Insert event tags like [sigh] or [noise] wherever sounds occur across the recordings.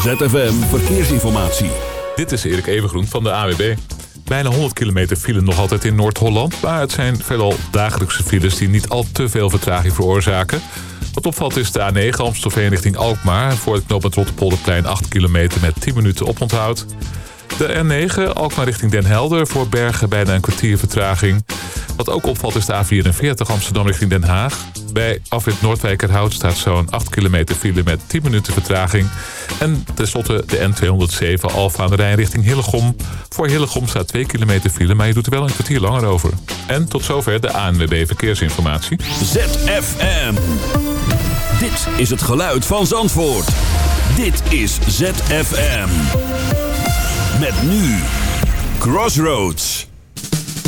ZFM Verkeersinformatie. Dit is Erik Evengroen van de AWB. Bijna 100 kilometer file nog altijd in Noord-Holland... maar het zijn veelal dagelijkse files die niet al te veel vertraging veroorzaken. Wat opvalt is de A9 Amstelveen richting Alkmaar... voor het knooppunt Rotterpolderplein 8 kilometer met 10 minuten oponthoud. De N9 Alkmaar richting Den Helder voor Bergen bijna een kwartier vertraging. Wat ook opvalt is de A44 Amsterdam richting Den Haag. Bij afrit Noordwijkerhout staat zo'n 8 kilometer file met 10 minuten vertraging. En tenslotte de N207 Alfa aan de Rijn richting Hillegom. Voor Hillegom staat 2 kilometer file, maar je doet er wel een kwartier langer over. En tot zover de ANWB Verkeersinformatie. ZFM. Dit is het geluid van Zandvoort. Dit is ZFM. Met nu Crossroads.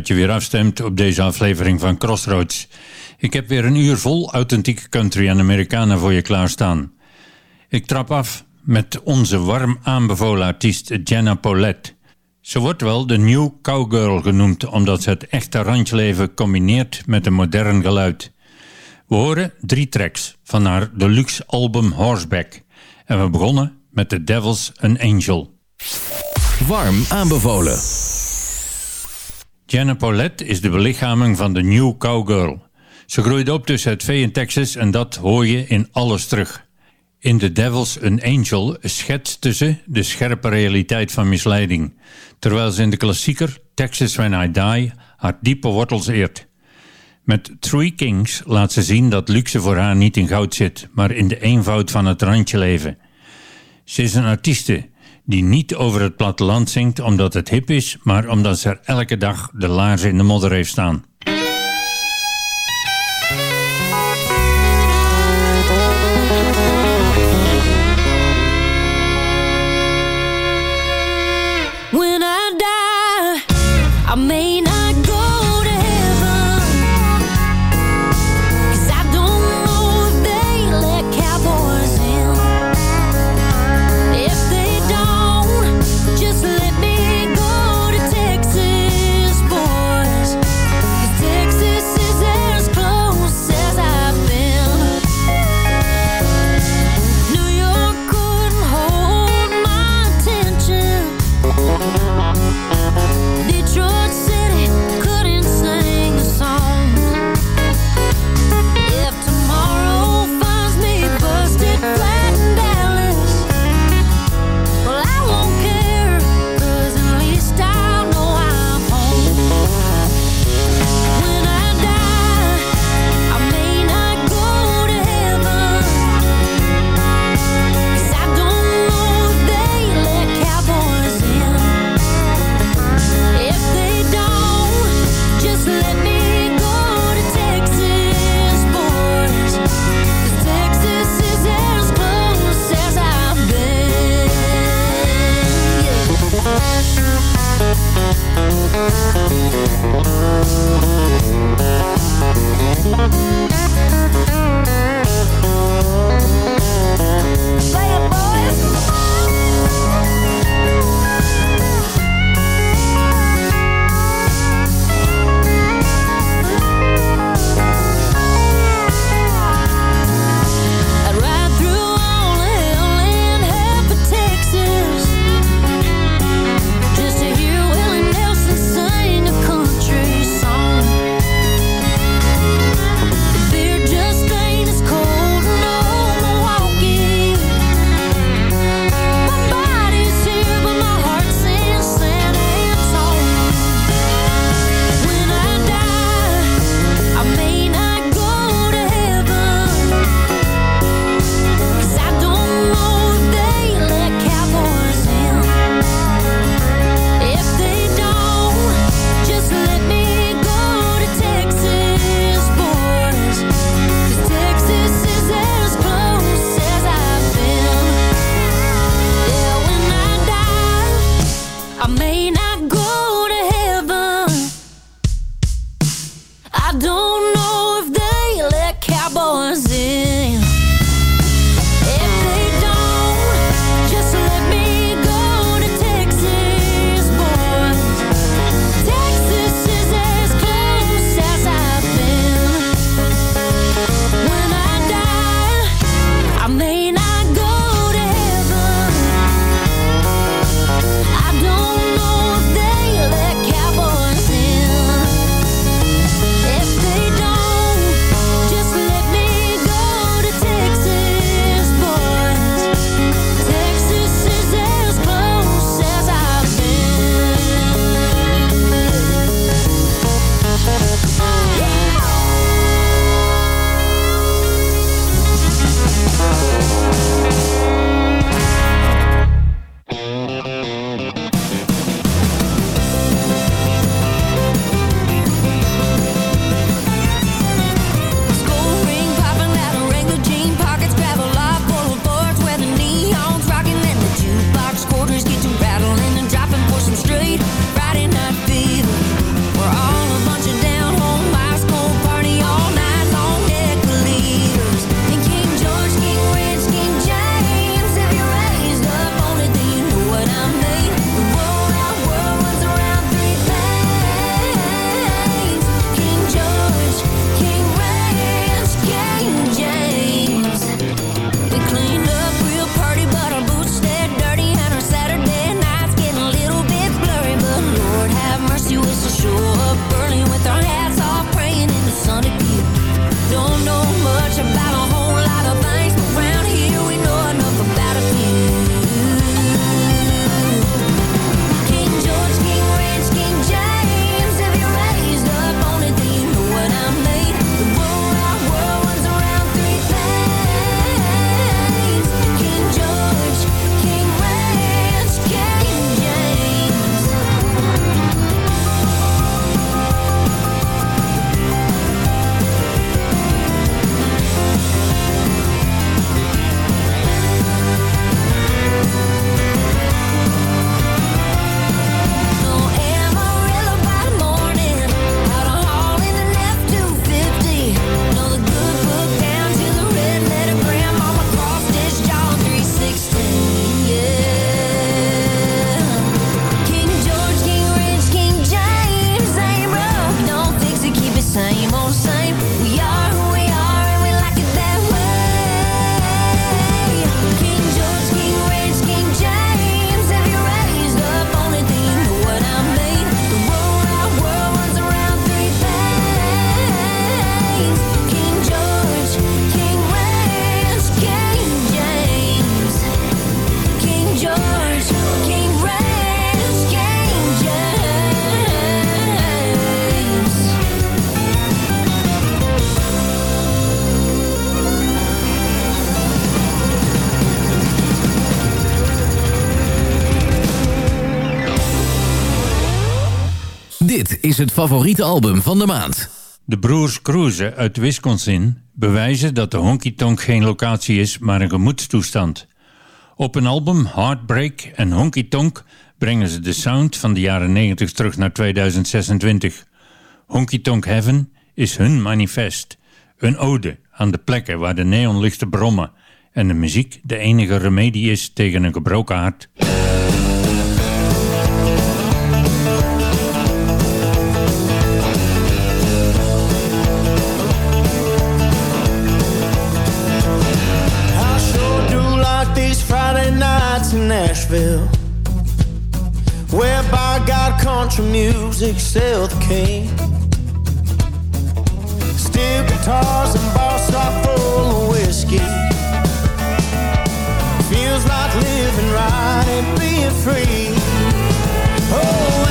dat je weer afstemt op deze aflevering van Crossroads. Ik heb weer een uur vol authentieke country en Americana voor je klaarstaan. Ik trap af met onze warm aanbevolen artiest Jenna Paulette. Ze wordt wel de New Cowgirl genoemd omdat ze het echte ranchleven combineert met een modern geluid. We horen drie tracks van haar deluxe album Horseback. En we begonnen met The Devil's an Angel. Warm aanbevolen. Jenna Paulette is de belichaming van de New Cowgirl. Ze groeide op tussen het vee in Texas en dat hoor je in alles terug. In The Devil's an Angel schetste ze de scherpe realiteit van misleiding, terwijl ze in de klassieker Texas When I Die haar diepe wortels eert. Met Three Kings laat ze zien dat luxe voor haar niet in goud zit, maar in de eenvoud van het randje leven. Ze is een artieste die niet over het platteland zingt omdat het hip is, maar omdat ze er elke dag de laarzen in de modder heeft staan. When I die, het favoriete album van de maand. De broers Cruise uit Wisconsin bewijzen dat de honky tonk geen locatie is, maar een gemoedstoestand. Op een album Heartbreak en Honky Tonk brengen ze de sound van de jaren 90 terug naar 2026. Honky Tonk Heaven is hun manifest. Een ode aan de plekken waar de neonlichten brommen en de muziek de enige remedie is tegen een gebroken hart. In Nashville. Where by God country music still the king. Steel guitars and bars are full of whiskey. Feels like living right and being free. Oh,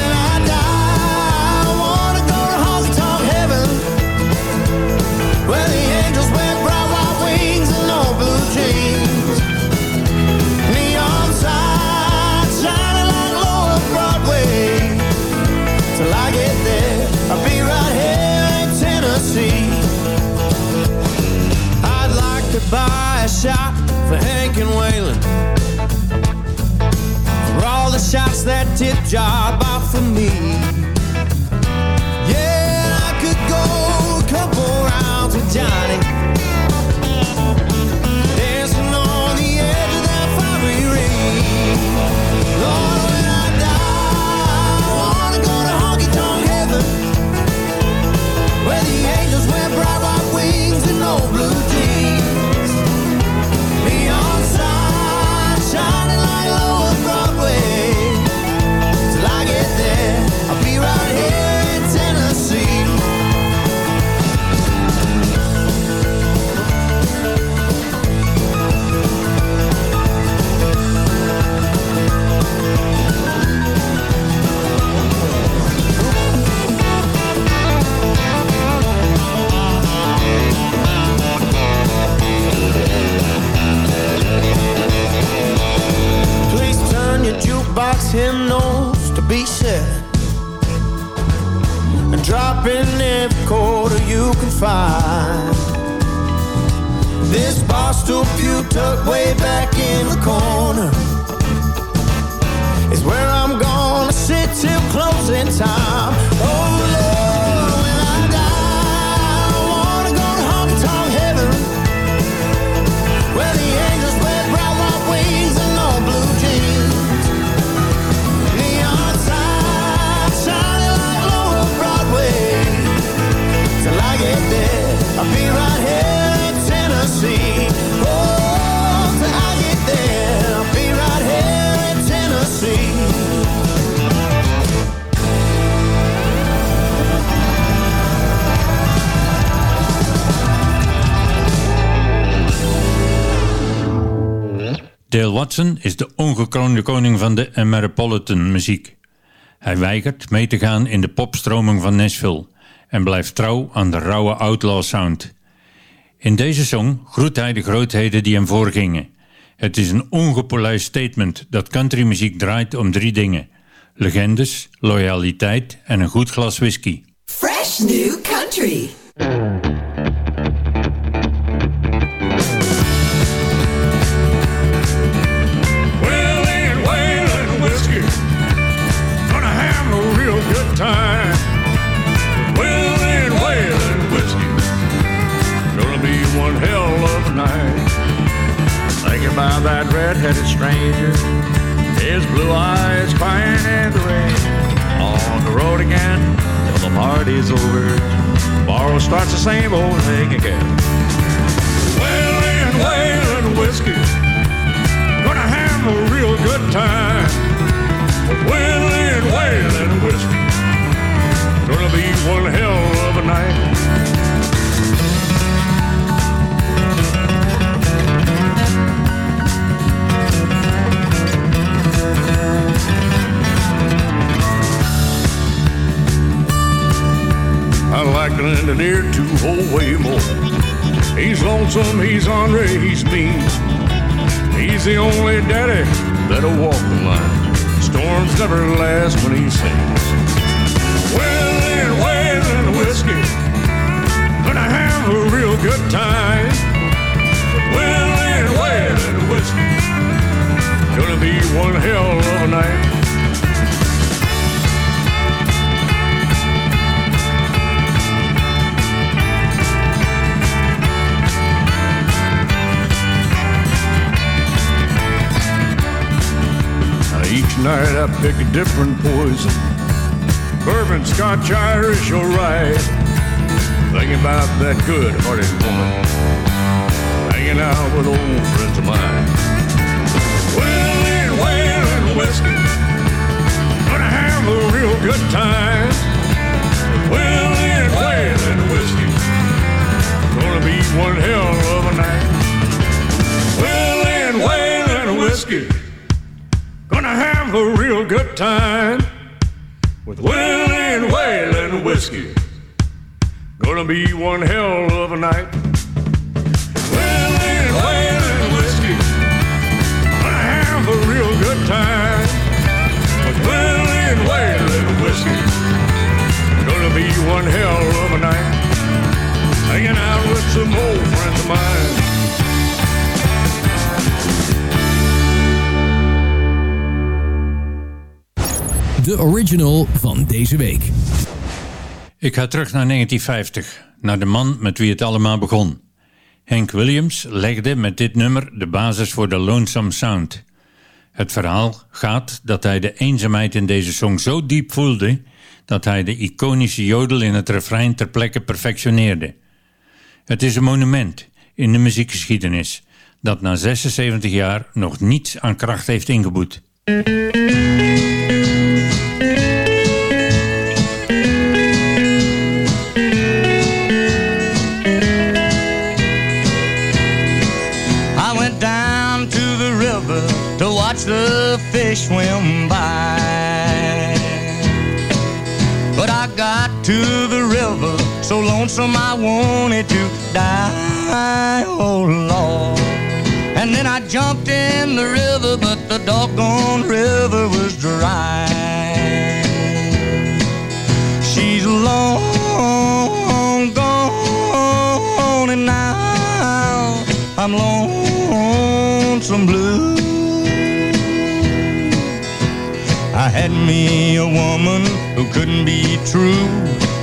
shot for Hank and Waylon. For all the shots that tip jar bought for me. Dale Watson is de ongekroonde koning van de Ameripolitan muziek. Hij weigert mee te gaan in de popstroming van Nashville en blijft trouw aan de rauwe outlaw sound. In deze song groet hij de grootheden die hem voorgingen. Het is een ongepolijst statement dat countrymuziek draait om drie dingen. Legendes, loyaliteit en een goed glas whisky. Fresh new country. Red-headed stranger. His blue eyes crying in the rain. On the road again till the party's over. Tomorrow starts the same old thing again. Wailing, wailing whiskey gonna have a real good time. Wailing, wailing whiskey. Gonna be one hell of a night. I like Glendon engineer to hold way more. He's lonesome, he's ornery, he's mean. He's the only daddy that'll walk the line. Storms never last when he sings. Wailing, wailing whiskey. Gonna have a real good time. Wailing, wailing whiskey. Gonna be one hell of a night. Night I pick a different poison. Bourbon, Scotch, Irish, or rye. Thinking about that good-hearted woman. Hanging out with old friends of mine. Wailing, wailing whiskey. Gonna have a real good time. Wailing, wailing whiskey. Gonna be one hell of a night. Wailing, wailing whiskey. Gonna have a real good time with wailing, wailing whiskey. Gonna be one hell of a night. Wailing, wailing whiskey. Gonna have a real good time with wailing, wailing whiskey. Gonna be one hell of a night. Hanging out with some old friends of mine. De original van deze week. Ik ga terug naar 1950, naar de man met wie het allemaal begon. Hank Williams legde met dit nummer de basis voor de Lonesome Sound. Het verhaal gaat dat hij de eenzaamheid in deze song zo diep voelde dat hij de iconische jodel in het refrein ter plekke perfectioneerde. Het is een monument in de muziekgeschiedenis dat na 76 jaar nog niets aan kracht heeft ingeboet. Watch the fish swim by. But I got to the river so lonesome I wanted to die. Oh Lord. And then I jumped in the river, but the doggone river was dry. She's long gone, and now I'm lonesome blue. Had me a woman who couldn't be true.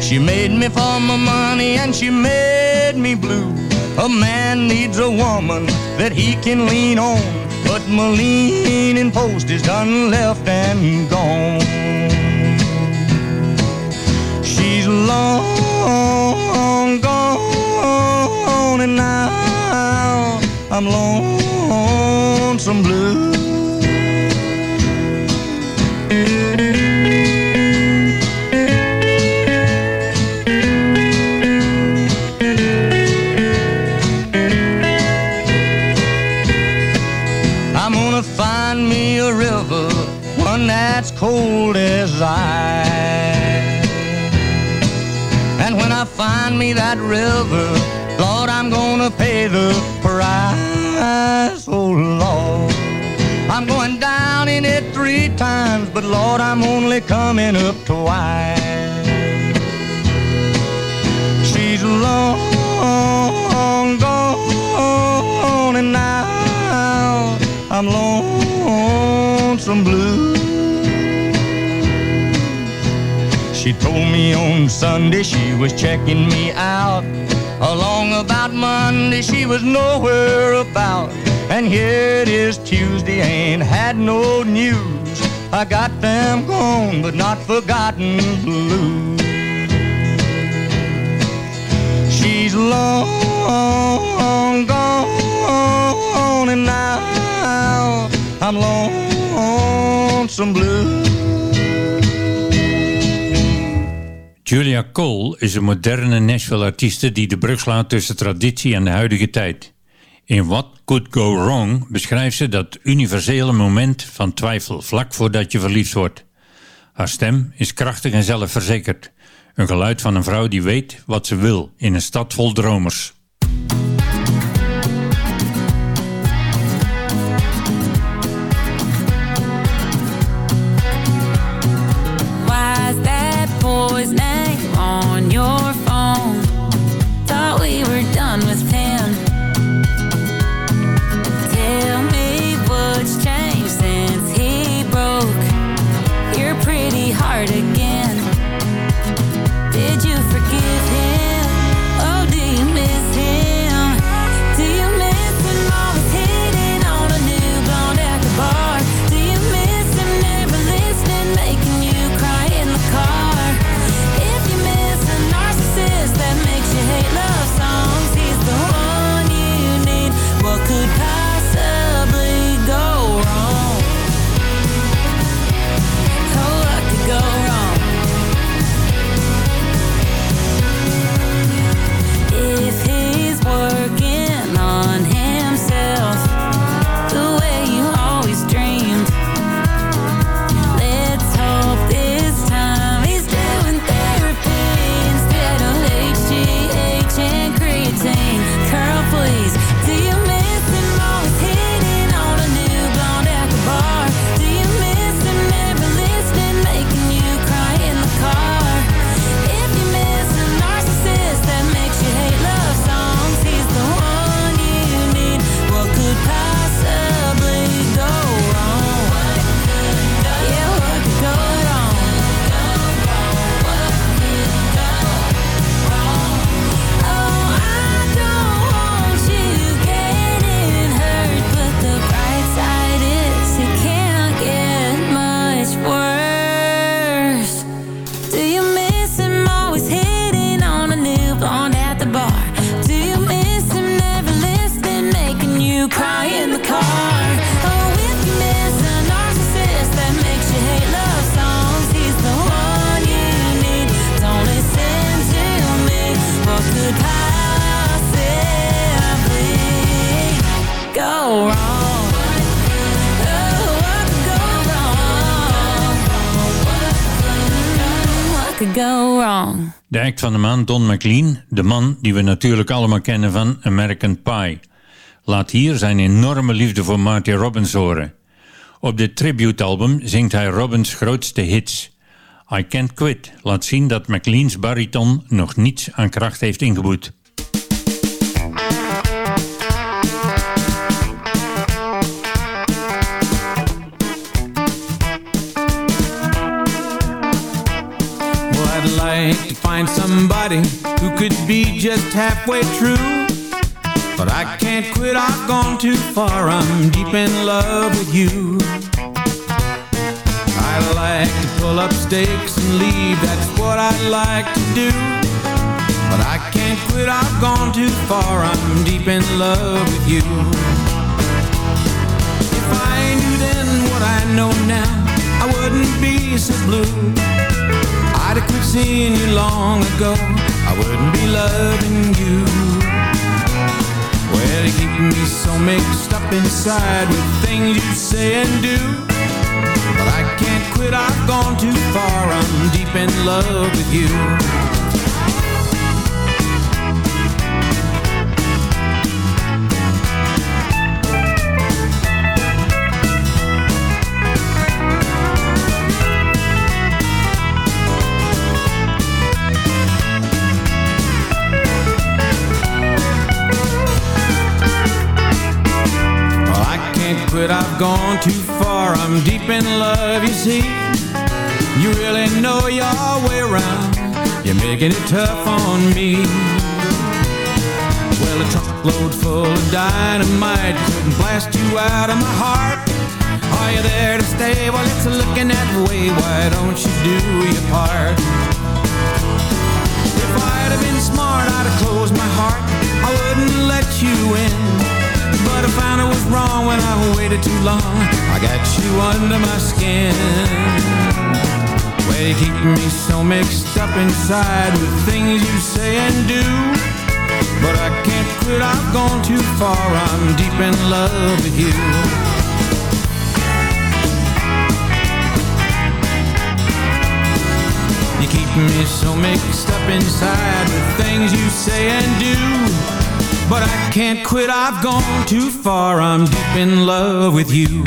She made me for my money and she made me blue. A man needs a woman that he can lean on, but my leaning post is done left and gone. She's long gone, and now I'm lonesome blue. River, one that's cold as I And when I find me that river, Lord, I'm gonna pay the price. Oh Lord, three times, but Lord, I'm only coming up twice. She's long gone, and now I'm lonesome blue. She told me on Sunday she was checking me out. Along about Monday she was nowhere about. And here it is Tuesday, ain't had no news. I got them gone, but not forgotten blue. She's long gone, and now I'm lonesome blue. Julia Cole is een moderne Nashville-artieste die de brug slaat tussen traditie en de huidige tijd. In What Could Go Wrong beschrijft ze dat universele moment van twijfel vlak voordat je verliefd wordt. Haar stem is krachtig en zelfverzekerd. Een geluid van een vrouw die weet wat ze wil in een stad vol dromers. Don McLean, de man die we natuurlijk allemaal kennen van American Pie. Laat hier zijn enorme liefde voor Marty Robbins horen. Op dit tributealbum zingt hij Robbins grootste hits. I Can't Quit laat zien dat McLean's bariton nog niets aan kracht heeft ingeboet. Like to find somebody who could be just halfway true. But I can't quit, I've gone too far. I'm deep in love with you. I like to pull up stakes and leave, that's what I like to do. But I can't quit, I've gone too far. I'm deep in love with you. If I knew then what I know now, I wouldn't be so blue. I'd have quit seeing you long ago. I wouldn't be loving you. Well, you keep me so mixed up inside with things you say and do. But I can't quit, I've gone too far. I'm deep in love with you. Quit, I've gone too far. I'm deep in love, you see. You really know your way around. You're making it tough on me. Well, a truckload full of dynamite couldn't blast you out of my heart. Are you there to stay? Well, it's looking that way. Why don't you do your part? If I'd have been smart, I'd have closed my heart. I wouldn't let you in. But I found I was wrong when I waited too long. I got you under my skin. Well, you keep me so mixed up inside with things you say and do. But I can't quit, I've gone too far. I'm deep in love with you. You keep me so mixed up inside with things you say and do. But I can't quit, I've gone too far. I'm deep in love with you.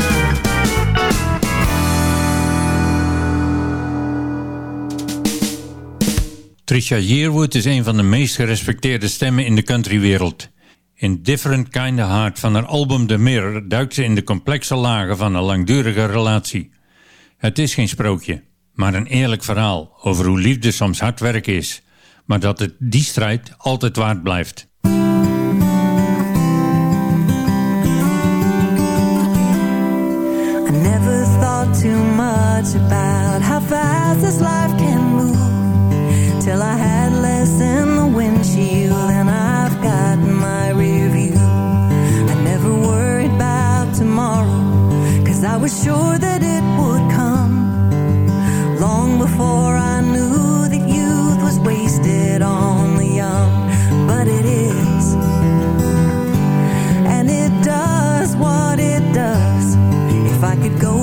Trisha Yearwood is een van de meest gerespecteerde stemmen in de countrywereld. In Different Kinda Heart van haar album The Mirror duikt ze in de complexe lagen van een langdurige relatie. Het is geen sprookje, maar een eerlijk verhaal over hoe liefde soms hard werk is, maar dat het die strijd altijd waard blijft. Too much about how fast this life can move. Till I had less in the windshield and I've got my rear I never worried about tomorrow Cause I was sure that it would come. Long before I knew that youth was wasted on the young. But it is. And it does what it does. If I could go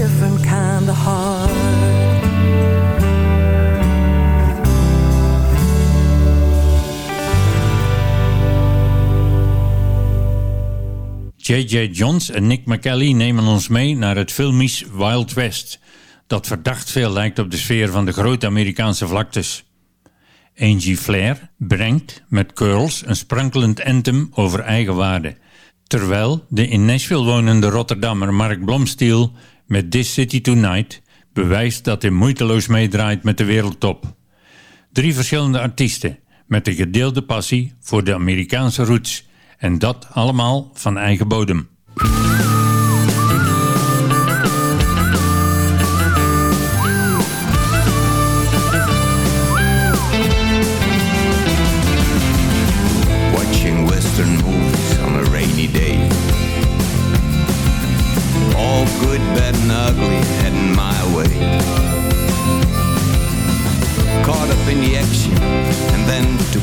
different kind of heart. J.J. Johns en Nick McKelly nemen ons mee naar het filmisch Wild West, dat verdacht veel lijkt op de sfeer van de grote Amerikaanse vlaktes. Angie Flair brengt met Curls een sprankelend anthem over eigenwaarde, terwijl de in Nashville wonende Rotterdammer Mark Blomstiel met This City Tonight bewijst dat hij moeiteloos meedraait met de wereldtop. Drie verschillende artiesten met een gedeelde passie voor de Amerikaanse roots en dat allemaal van eigen bodem.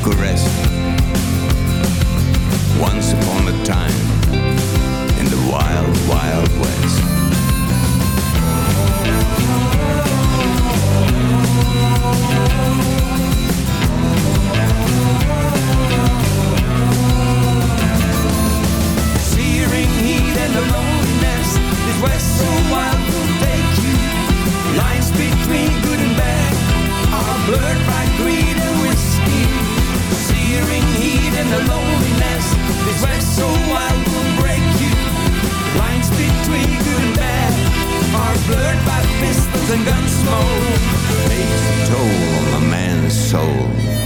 Then took a rest. Once upon a time in the wild, wild west. Searing heat and the loneliness This west so wild will take you Lines between good and bad Are blurred by the loneliness. This west so wild will break you. Lines between good and bad. Are blurred by pistols and gun smoke. A toll on a man's soul.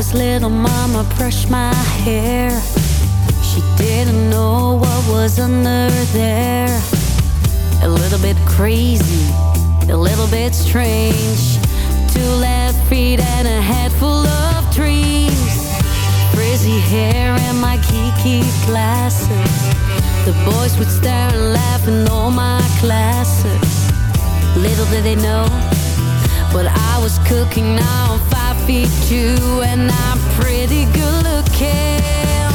Was little, mama brushed my hair. She didn't know what was under there. A little bit crazy, a little bit strange. Two left feet and a head full of trees. Frizzy hair and my geeky glasses. The boys would stare and laugh in all my classes. Little did they know but I was cooking now, feet two, and I'm pretty good looking.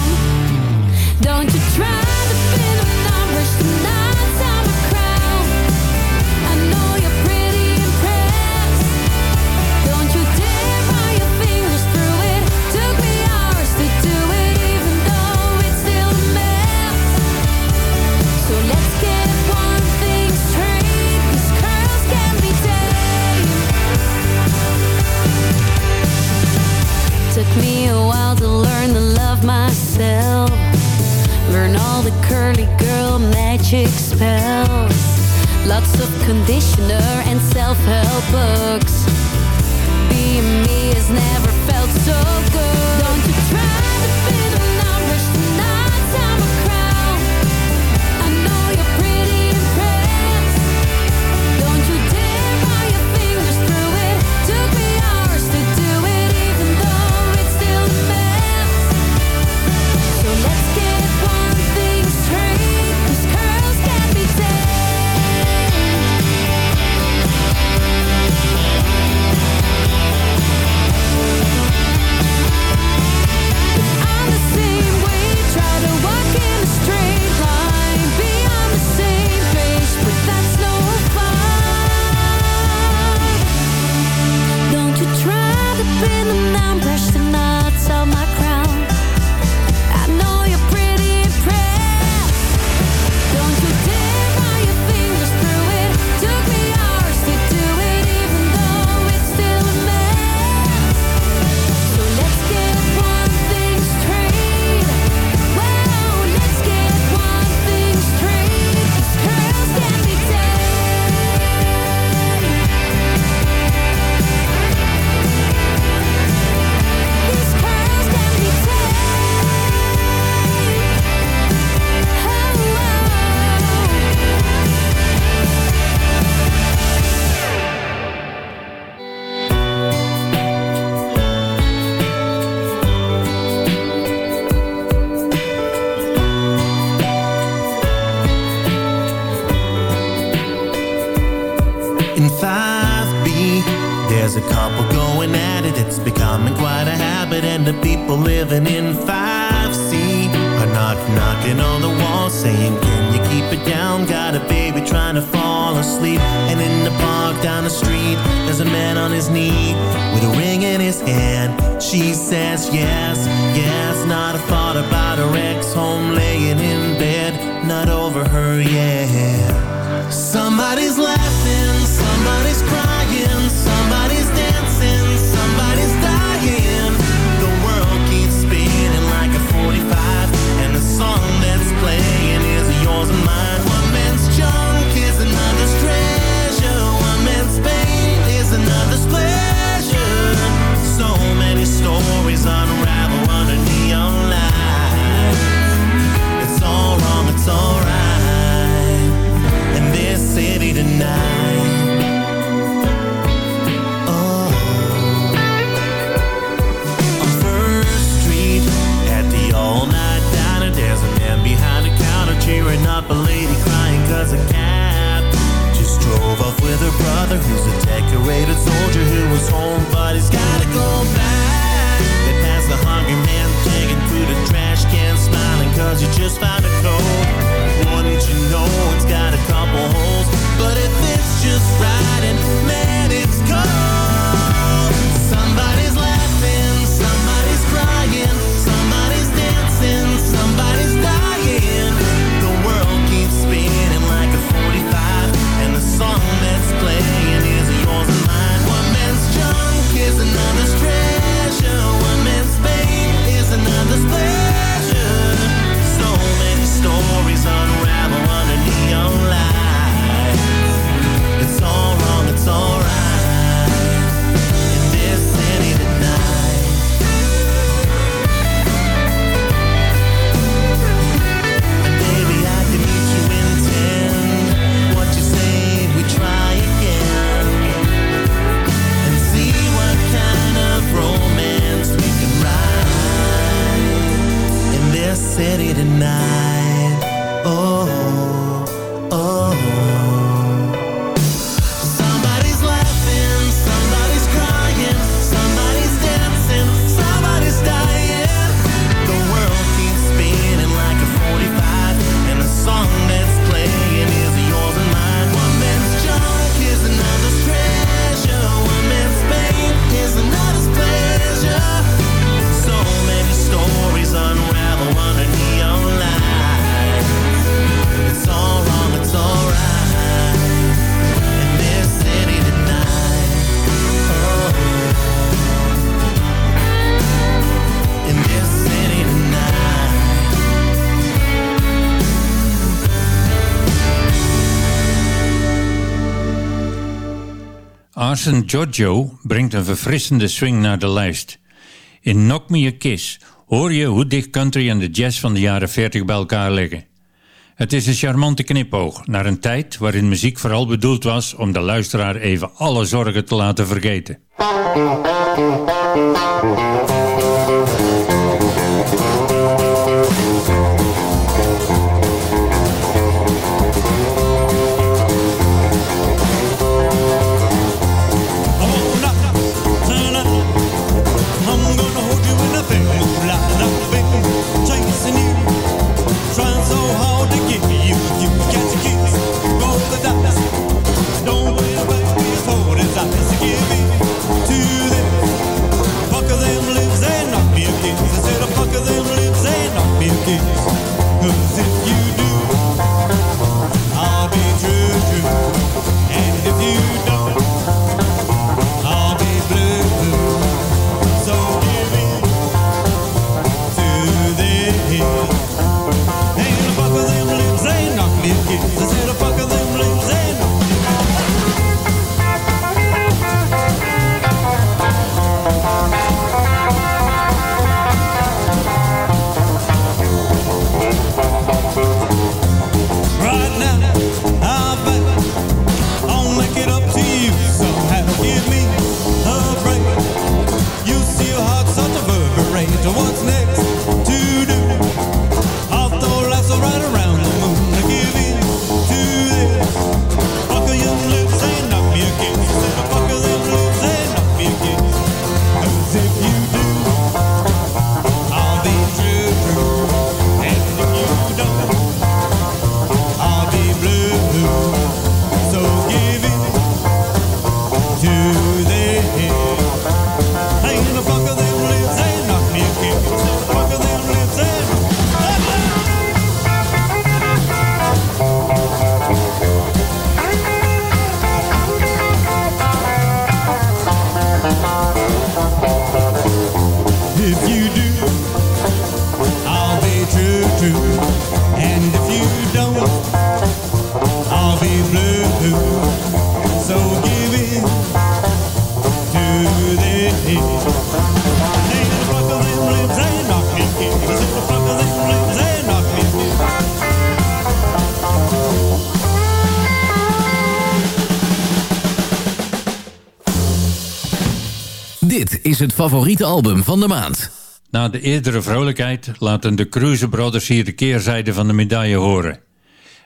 Don't you try me a while to learn to love myself. Learn all the curly girl magic spells. Lots of conditioner and self-help books. Being me has never felt so good. Carson Giorgio brengt een verfrissende swing naar de lijst. In Knock Me a Kiss hoor je hoe dicht country en de jazz van de jaren 40 bij elkaar liggen. Het is een charmante knipoog naar een tijd waarin muziek vooral bedoeld was om de luisteraar even alle zorgen te laten vergeten. [laughs] is het favoriete album van de maand. Na de eerdere vrolijkheid laten de Cruise Brothers hier de keerzijde van de medaille horen.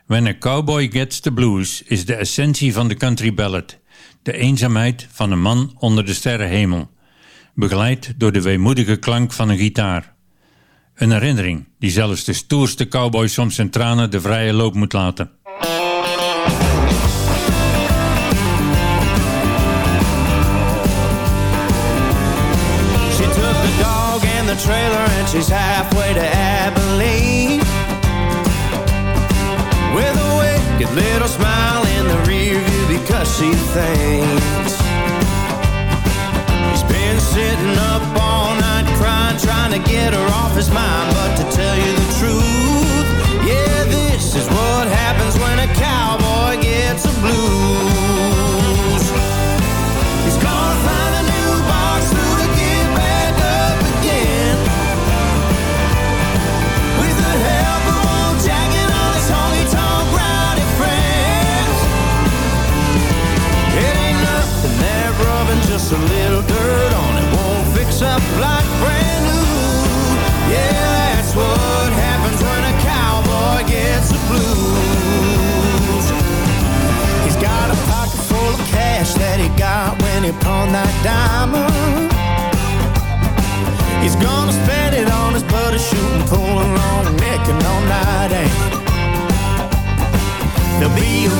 When a Cowboy Gets the Blues is de essentie van de country ballad. De eenzaamheid van een man onder de sterrenhemel. Begeleid door de weemoedige klank van een gitaar. Een herinnering die zelfs de stoerste cowboy soms zijn tranen de vrije loop moet laten. The dog and the trailer and she's halfway to Abilene. With a wicked little smile in the rear view because she thinks he's been sitting up all night crying, trying to get her off his mind. But to tell you the truth, yeah, this is what happens when a cowboy gets the blues.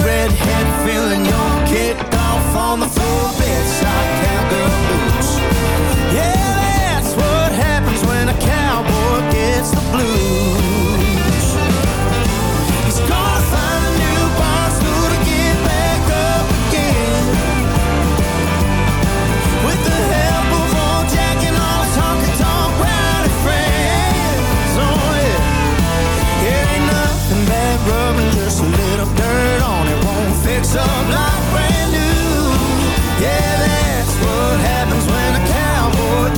Redhead feeling your kicked off on the floor, bedside cowgirl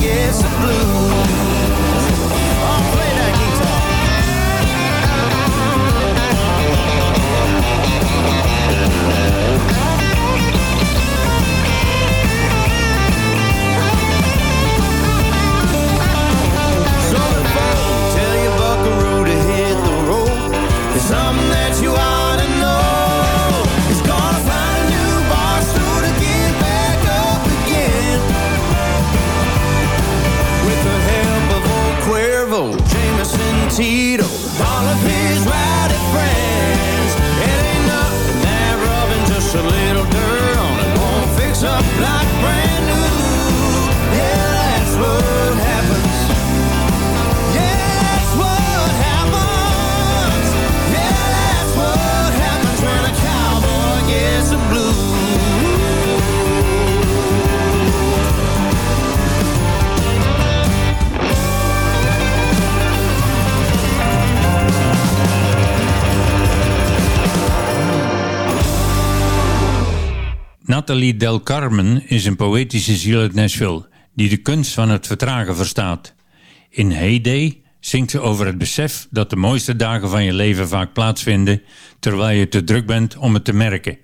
gets the blue. Nathalie Del Carmen is een poëtische ziel uit Nashville die de kunst van het vertragen verstaat. In Heyday zingt ze over het besef dat de mooiste dagen van je leven vaak plaatsvinden terwijl je te druk bent om het te merken.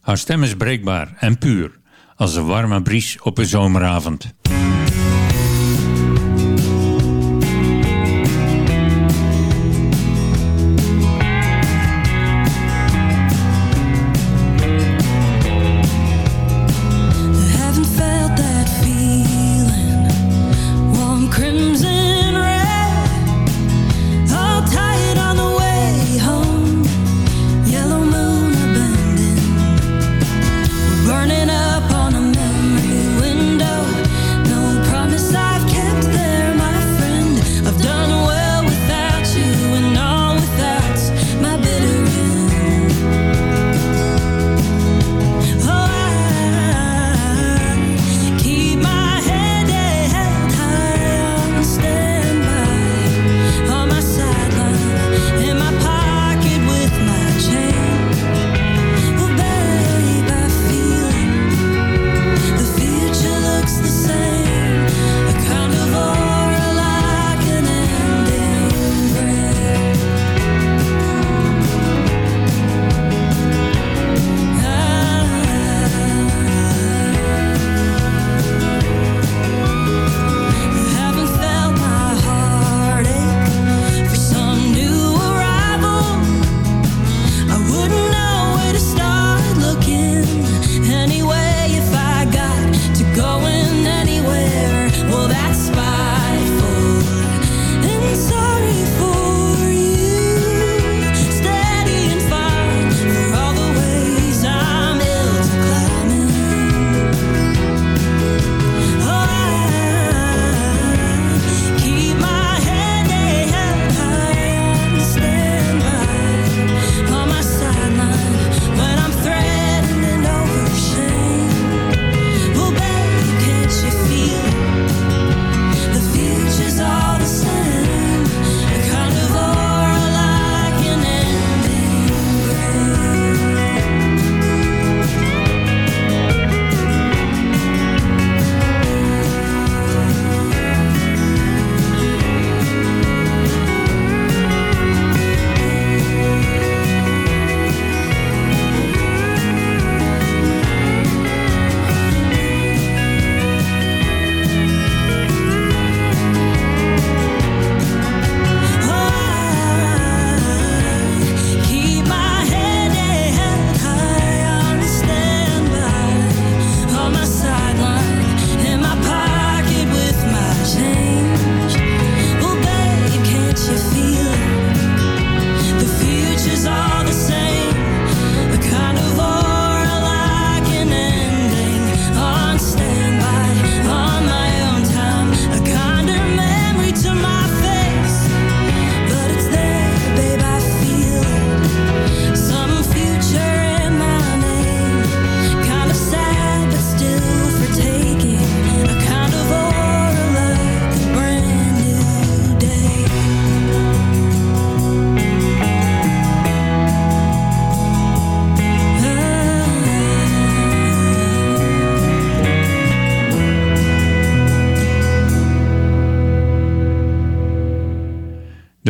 Haar stem is breekbaar en puur, als een warme bries op een zomeravond.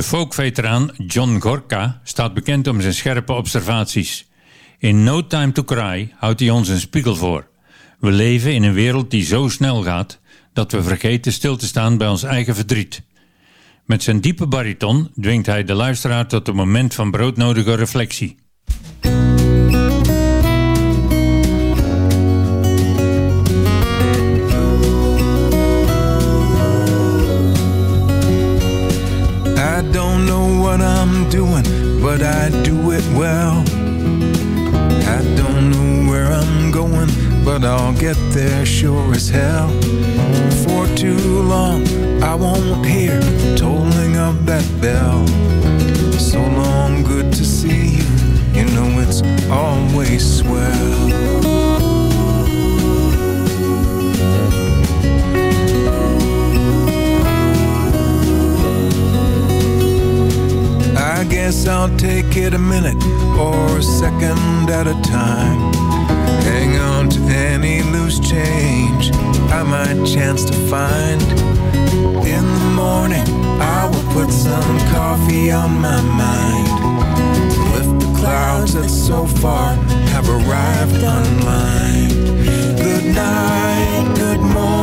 folkveteraan John Gorka staat bekend om zijn scherpe observaties. In No Time to Cry houdt hij ons een spiegel voor. We leven in een wereld die zo snel gaat dat we vergeten stil te staan bij ons eigen verdriet. Met zijn diepe bariton dwingt hij de luisteraar tot een moment van broodnodige reflectie. I'm doing, but I do it well. I don't know where I'm going, but I'll get there sure as hell. For too long, I won't hear tolling of that bell. So long, good to see you. You know it's always swell. Guess I'll take it a minute or a second at a time. Hang on to any loose change I might chance to find. In the morning, I will put some coffee on my mind. Lift the clouds that so far have arrived unlined. Good night, good morning,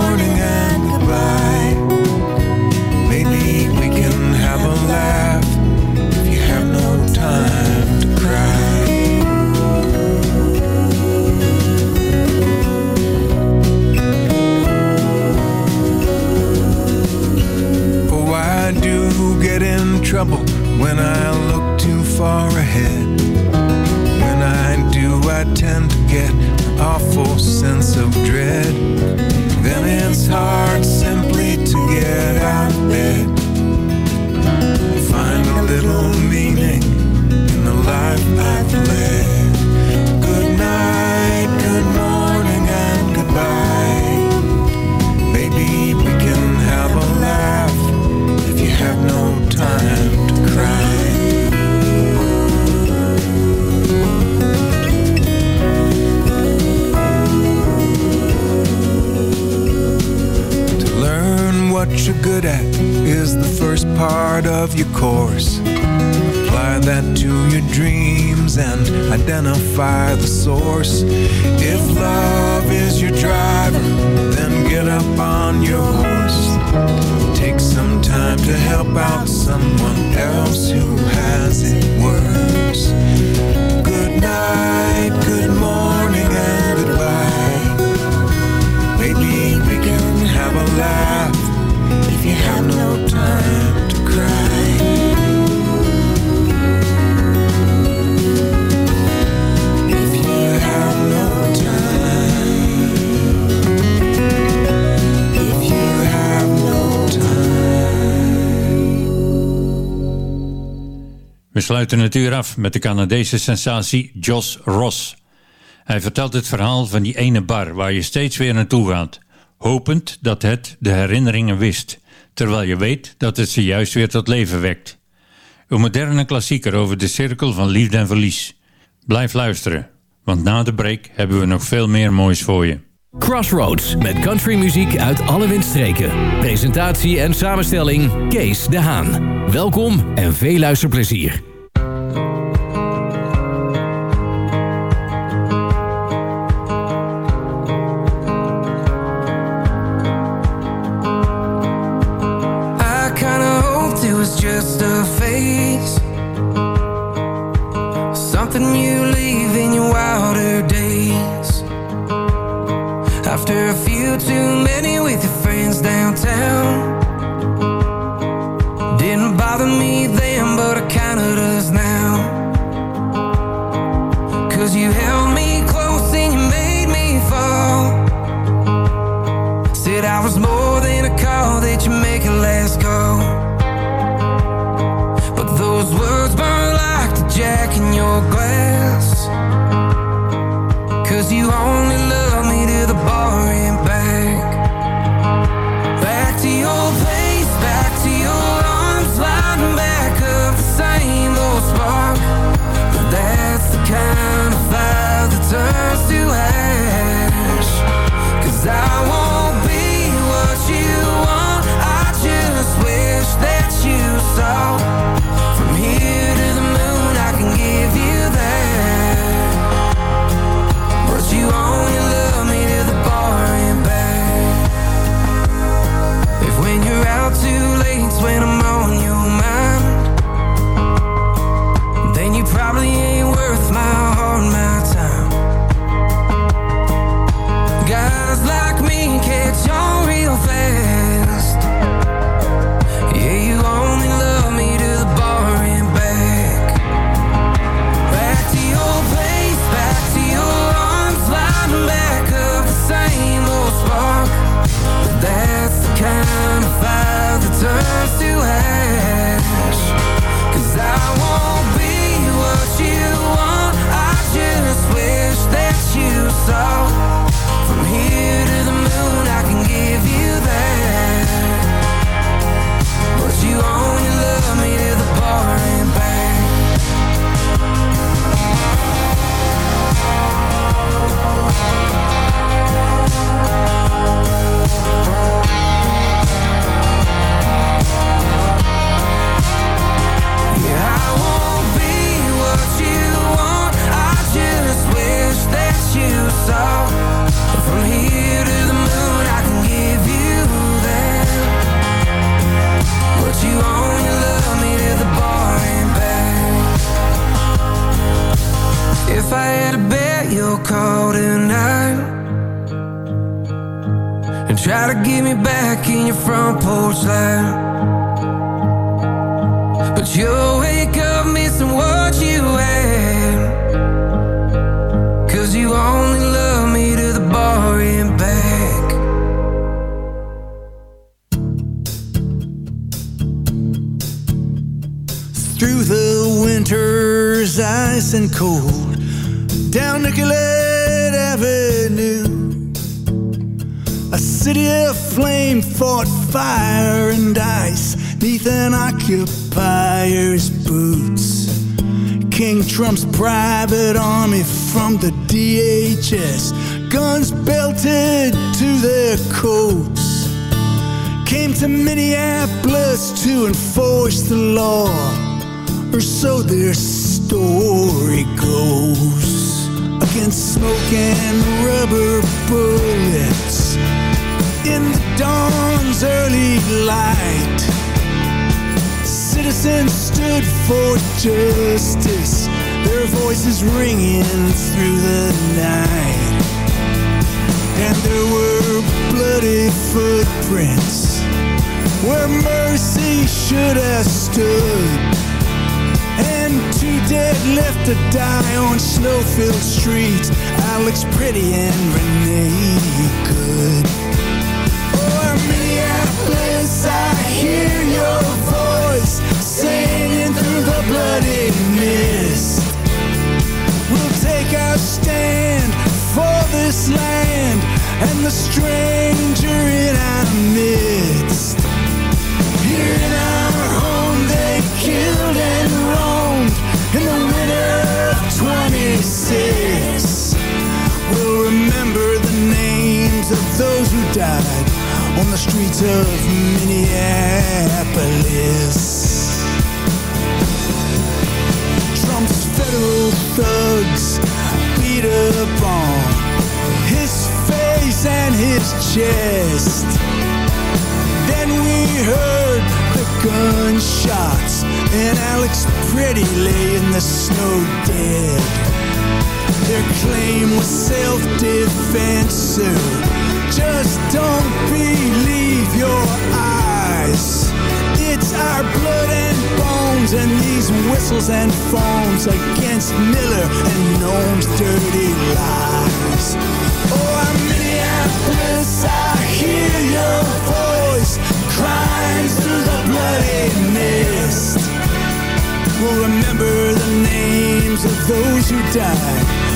trouble when I look too far ahead. When I do, I tend to get an awful sense of dread. Then it's hard simply to get out of bed. Find a little meaning in the life I've led. You're good at is the first part of your course. Apply that to your dreams and identify the source. If love is your driver, then get up on your horse. Take some time to help out someone else who has it worse. Good night, good morning, and goodbye. Maybe we can have a laugh sluiten het uur af met de Canadese sensatie Joss Ross. Hij vertelt het verhaal van die ene bar waar je steeds weer naartoe gaat, hopend dat het de herinneringen wist, terwijl je weet dat het ze juist weer tot leven wekt. Een moderne klassieker over de cirkel van liefde en verlies. Blijf luisteren, want na de break hebben we nog veel meer moois voor je. Crossroads met countrymuziek uit alle windstreken. Presentatie en samenstelling Kees de Haan. Welkom en veel luisterplezier. Something you leave in your wilder days. After a few too many with your friends downtown. Didn't bother me then, but it kinda now. Cause you held sound and cold down Nicollet Avenue. A city of flame fought fire and ice neath an occupier's boots. King Trump's private army from the DHS, guns belted to their coats came to Minneapolis to enforce the law, or so their story goes. Against smoke and rubber bullets in the dawn's early light. Citizens stood for justice, their voices ringing through the night. And there were bloody footprints where mercy should have stood. Two dead left to die on snow-filled streets. Alex Pretti and Renee Good. Oh, Minneapolis, I hear your voice singing through the bloody mist. We'll take our stand for this land and the stranger in our midst. The streets of Minneapolis. Trump's federal thugs beat up on his face and his chest. Then we heard the gunshots, and Alex Pretti lay in the snow dead. Their claim was self-defense, sir. Just don't believe your eyes. It's our blood and bones and these whistles and phones against Miller and Noem's dirty lies. Oh, I'm Minneapolis, I hear your voice crying through the bloody mist. We'll remember the names of those who died